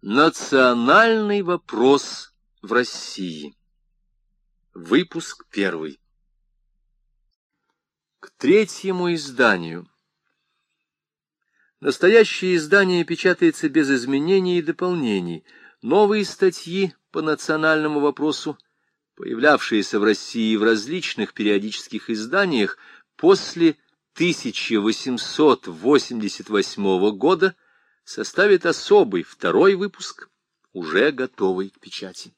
Национальный вопрос в России. Выпуск первый. К третьему изданию. Настоящее издание печатается без изменений и дополнений. Новые статьи по национальному вопросу, появлявшиеся в России в различных периодических изданиях после 1888 года, составит особый второй выпуск, уже готовый к печати.